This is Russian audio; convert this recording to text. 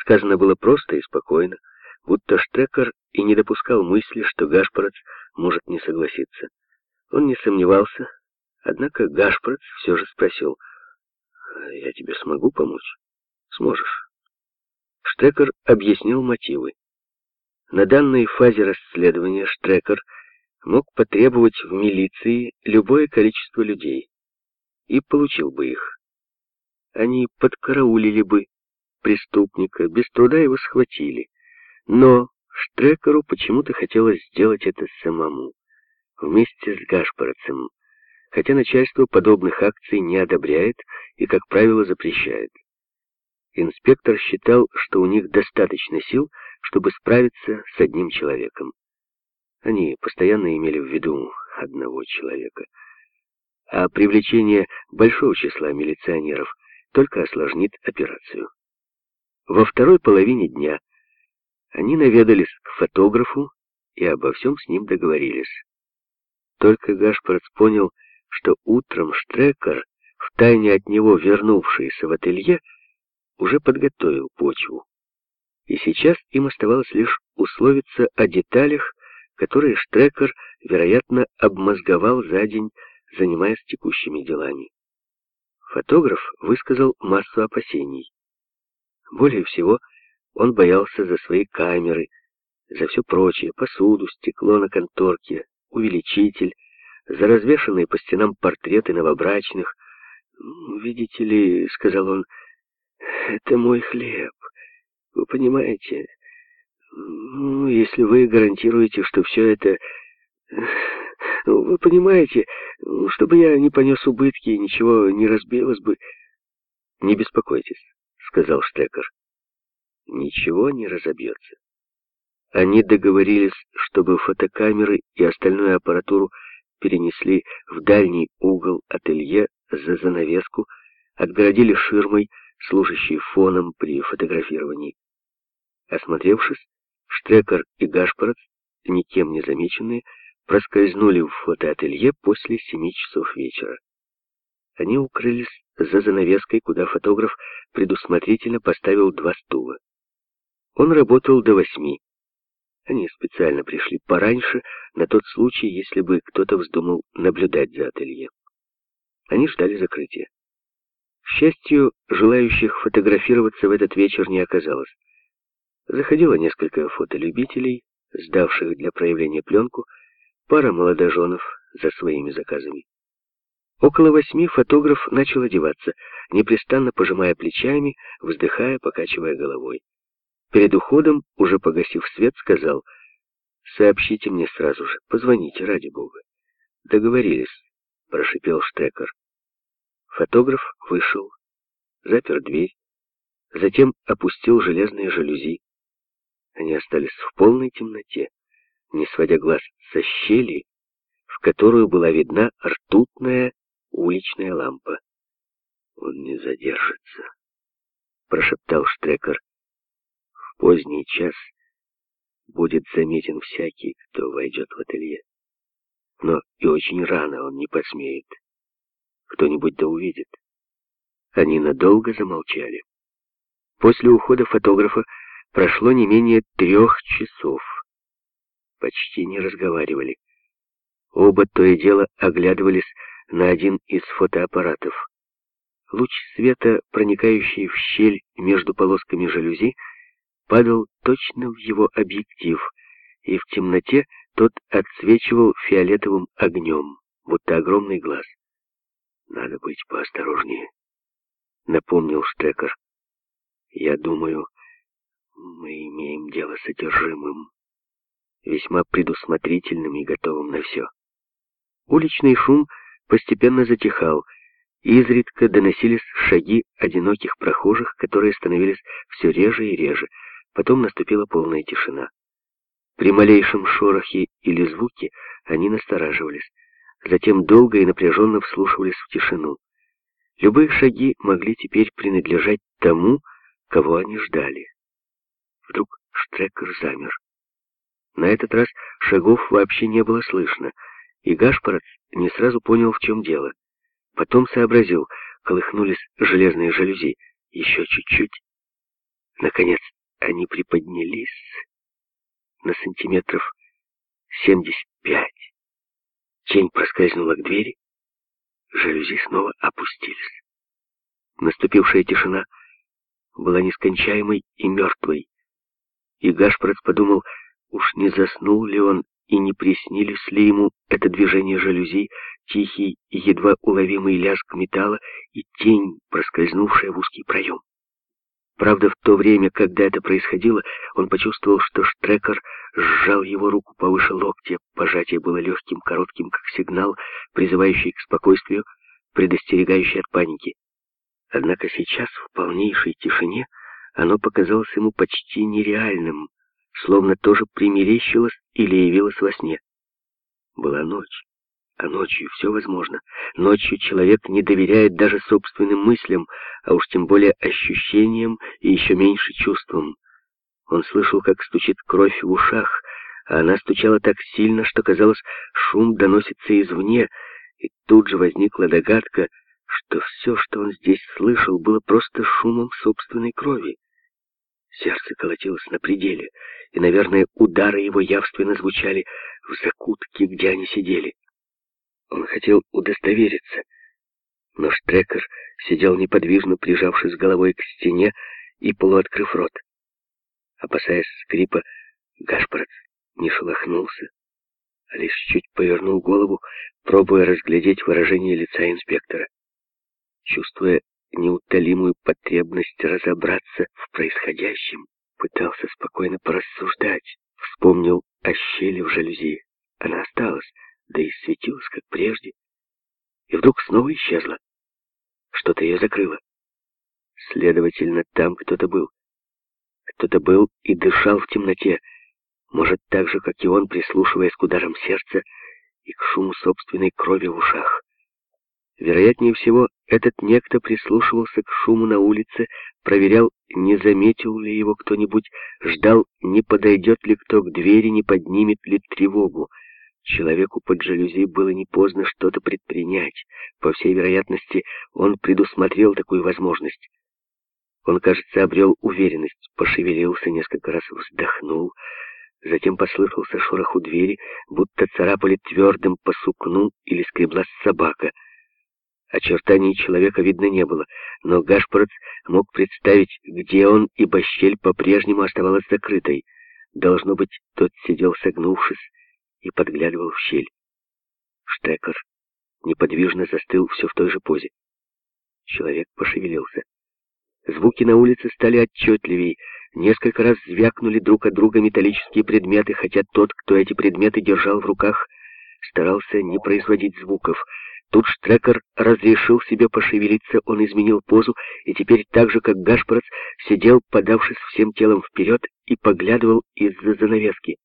Сказано было просто и спокойно, будто Штекер и не допускал мысли, что Гашпорец может не согласиться. Он не сомневался, однако Гашпорец все же спросил, «Я тебе смогу помочь?» «Сможешь». Штекер объяснил мотивы. На данной фазе расследования Штрекер мог потребовать в милиции любое количество людей и получил бы их. Они подкараулили бы преступника, без труда его схватили. Но Штрекеру почему-то хотелось сделать это самому, вместе с Гашпорцем, хотя начальство подобных акций не одобряет и, как правило, запрещает. Инспектор считал, что у них достаточно сил, чтобы справиться с одним человеком. Они постоянно имели в виду одного человека. А привлечение большого числа милиционеров только осложнит операцию. Во второй половине дня они наведались к фотографу и обо всем с ним договорились. Только Гашпорт понял, что утром Штрекер, втайне от него вернувшийся в ателье, уже подготовил почву. И сейчас им оставалось лишь условиться о деталях, которые Штрекер, вероятно, обмозговал за день, занимаясь текущими делами. Фотограф высказал массу опасений. Более всего, он боялся за свои камеры, за все прочее, посуду, стекло на конторке, увеличитель, за развешанные по стенам портреты новобрачных. «Видите ли, — сказал он, — это мой хлеб. Вы понимаете? Ну, если вы гарантируете, что все это... Ну, вы понимаете, чтобы я не понес убытки и ничего не разбилось бы... Не беспокойтесь, — сказал Штекер. Ничего не разобьется. Они договорились, чтобы фотокамеры и остальную аппаратуру перенесли в дальний угол ателье за занавеску, отгородили ширмой, служащей фоном при фотографировании. Осмотревшись, Штрекер и Гашпорец, никем не замеченные, проскользнули в фотоателье после семи часов вечера. Они укрылись за занавеской, куда фотограф предусмотрительно поставил два стула. Он работал до восьми. Они специально пришли пораньше, на тот случай, если бы кто-то вздумал наблюдать за ателье. Они ждали закрытия. К счастью, желающих фотографироваться в этот вечер не оказалось. Заходило несколько фотолюбителей, сдавших для проявления пленку, пара молодоженов за своими заказами. Около восьми фотограф начал одеваться, непрестанно пожимая плечами, вздыхая, покачивая головой. Перед уходом, уже погасив свет, сказал, «Сообщите мне сразу же, позвоните, ради бога». «Договорились», — прошипел Штекер. Фотограф вышел, запер дверь, затем опустил железные жалюзи. Они остались в полной темноте, не сводя глаз со щели, в которую была видна ртутная уличная лампа. «Он не задержится», — прошептал Штрекер поздний час будет заметен всякий, кто войдет в ателье. Но и очень рано он не посмеет. Кто-нибудь да увидит. Они надолго замолчали. После ухода фотографа прошло не менее трех часов. Почти не разговаривали. Оба то и дело оглядывались на один из фотоаппаратов. Луч света, проникающий в щель между полосками жалюзи, падал точно в его объектив, и в темноте тот отсвечивал фиолетовым огнем, будто огромный глаз. «Надо быть поосторожнее», — напомнил Штекер. «Я думаю, мы имеем дело с одержимым, весьма предусмотрительным и готовым на все». Уличный шум постепенно затихал, и изредка доносились шаги одиноких прохожих, которые становились все реже и реже, Потом наступила полная тишина. При малейшем шорохе или звуке они настораживались. Затем долго и напряженно вслушивались в тишину. Любые шаги могли теперь принадлежать тому, кого они ждали. Вдруг Штрекер замер. На этот раз шагов вообще не было слышно, и Гашпорец не сразу понял, в чем дело. Потом сообразил, колыхнулись железные жалюзи. Еще чуть-чуть, Наконец они приподнялись на сантиметров 75. Тень проскользнула к двери, жалюзи снова опустились. Наступившая тишина была нескончаемой и мертвой, и Гашпорец подумал, уж не заснул ли он и не приснились ли ему это движение жалюзи, тихий и едва уловимый лязг металла и тень, проскользнувшая в узкий проем. Правда, в то время, когда это происходило, он почувствовал, что Штрекер сжал его руку повыше локтя. Пожатие было легким, коротким, как сигнал, призывающий к спокойствию, предостерегающий от паники. Однако сейчас, в полнейшей тишине, оно показалось ему почти нереальным, словно тоже примерещилось или явилось во сне. Была ночь, а ночью все возможно. Ночью человек не доверяет даже собственным мыслям, а уж тем более ощущениям и еще меньше чувствам. Он слышал, как стучит кровь в ушах, а она стучала так сильно, что, казалось, шум доносится извне, и тут же возникла догадка, что все, что он здесь слышал, было просто шумом собственной крови. Сердце колотилось на пределе, и, наверное, удары его явственно звучали в закутке, где они сидели. Он хотел удостовериться, но Штрекер сидел неподвижно, прижавшись головой к стене и полуоткрыв рот. Опасаясь скрипа, Гашпорец не шелохнулся, а лишь чуть повернул голову, пробуя разглядеть выражение лица инспектора. Чувствуя неутолимую потребность разобраться в происходящем, пытался спокойно порассуждать, вспомнил о щели в жалюзи. Она осталась, да и светилась, как прежде, и вдруг снова исчезла. Что-то ее закрыло. Следовательно, там кто-то был. Кто-то был и дышал в темноте, может, так же, как и он, прислушиваясь к ударам сердца и к шуму собственной крови в ушах. Вероятнее всего, этот некто прислушивался к шуму на улице, проверял, не заметил ли его кто-нибудь, ждал, не подойдет ли кто к двери, не поднимет ли тревогу. Человеку под жалюзи было не поздно что-то предпринять. По всей вероятности, он предусмотрел такую возможность. Он, кажется, обрел уверенность, пошевелился, несколько раз вздохнул, затем послышался шорох у двери, будто царапали твердым по сукну или скреблась собака — Очертаний человека видно не было, но Гашпорец мог представить, где он, ибо щель по-прежнему оставалась закрытой. Должно быть, тот сидел согнувшись и подглядывал в щель. Штекер неподвижно застыл все в той же позе. Человек пошевелился. Звуки на улице стали отчетливей. Несколько раз звякнули друг от друга металлические предметы, хотя тот, кто эти предметы держал в руках, старался не производить звуков — Тут Штрекер разрешил себе пошевелиться, он изменил позу, и теперь так же, как Гашпорец, сидел, подавшись всем телом вперед, и поглядывал из-за занавески.